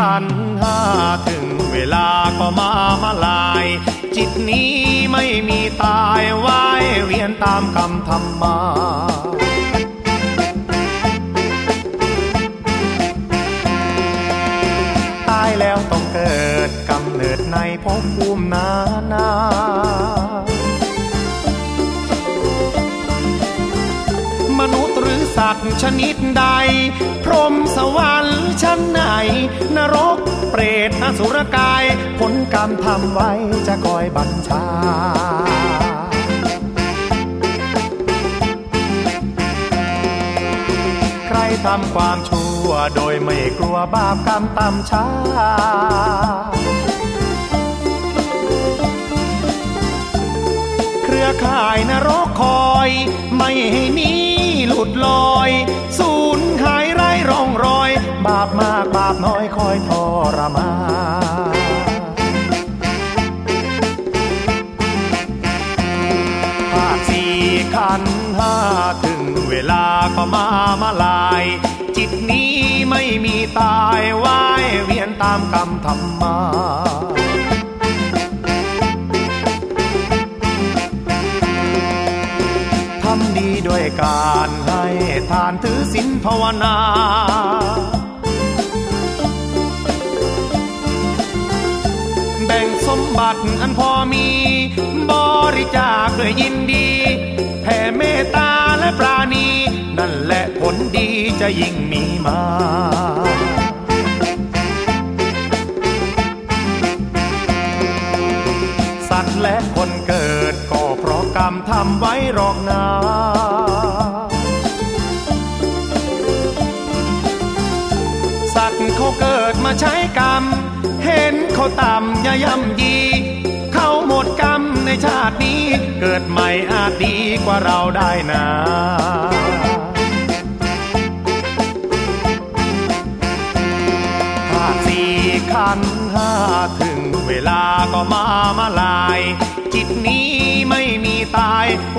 ขันห้าถึงเวลาก็มามาลาย จิตนี้ไม่มีตายว่ายเวียนตามกรรมธรรมาตายแล้วต้องเกิดกำเนิดในภพภูมินานา สัตว์ชนิดใด พรมสวรรค์ชั้นไหน นรกเปรตอสุรกาย ผลกรรมทำไว้จะคอยบัญชาใครทำความชั่วโดยไม่กลัวบาปกรรมตามช้าเครือข่ายนรกคอย ไม่ให้หนี้ห ลุดลอยสูญหายไร้ร่องรอย บาปมากบาปน้อยคอยทรมานภาคสี่ขันห้าถึงเวลาก็มามาลาย จิตนี้ไม่มีตายว่ายเวียนตามกรรมธรรมา ดีด้วยการให้ทานถือศีลภาวนาแบ่งสมบัติอันพอมี บริจาคด้วยยินดีแผ่เมตตาและปราณี นั่นแหละผลดีจะยิ่งมีมาสัตว์และคนเกิดก็ เพราะกรรมทำไว้หรอกนาสัตว์เขาเกิดมาใช้กรรม เห็นเขาต่ำอย่าย่ำยี เขาหมดกรรมในชาตินี้ เกิดใหม่อาจดีกว่าเราได้นาถ้าสี่ขันห้าถึงเวลาก็มามาลาย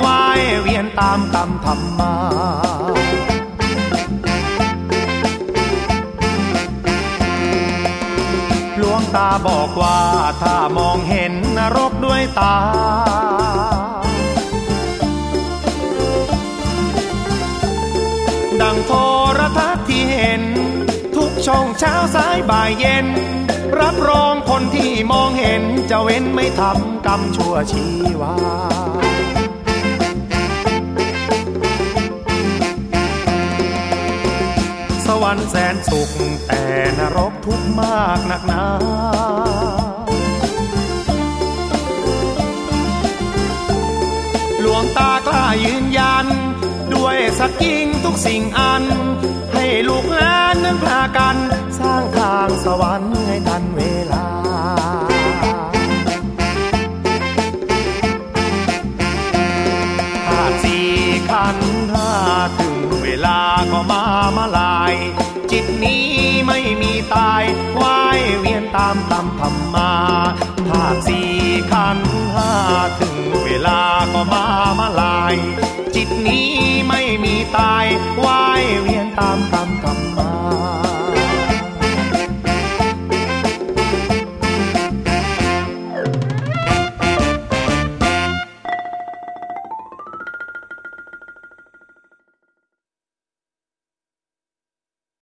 ว่ายเวียนตามกรรมธรรมาหลวงตาบอกว่าถ้ามองเห็นนรกด้วยตา ดังโทรทัศน์ที่เห็น ทุกช่องเช้าสายบ่ายเย็น รับรองคนที่มองเห็นจะเว้นไม่ทำกรรมชั่วชีวา วรแสนสุข แต่นรกทุกมากหนักหนาหลวงตากล้ายืนยัน ด้วยสักกิ่งทุกสิ่งอัน ให้ลูกหลานนั้นพากัน สร้างทางสวรรค์ให้ทันเวลา ก็มามาลาย จิตนี้ไม่มีตายว่ายเวียนตามตามธรรมาธาตุสี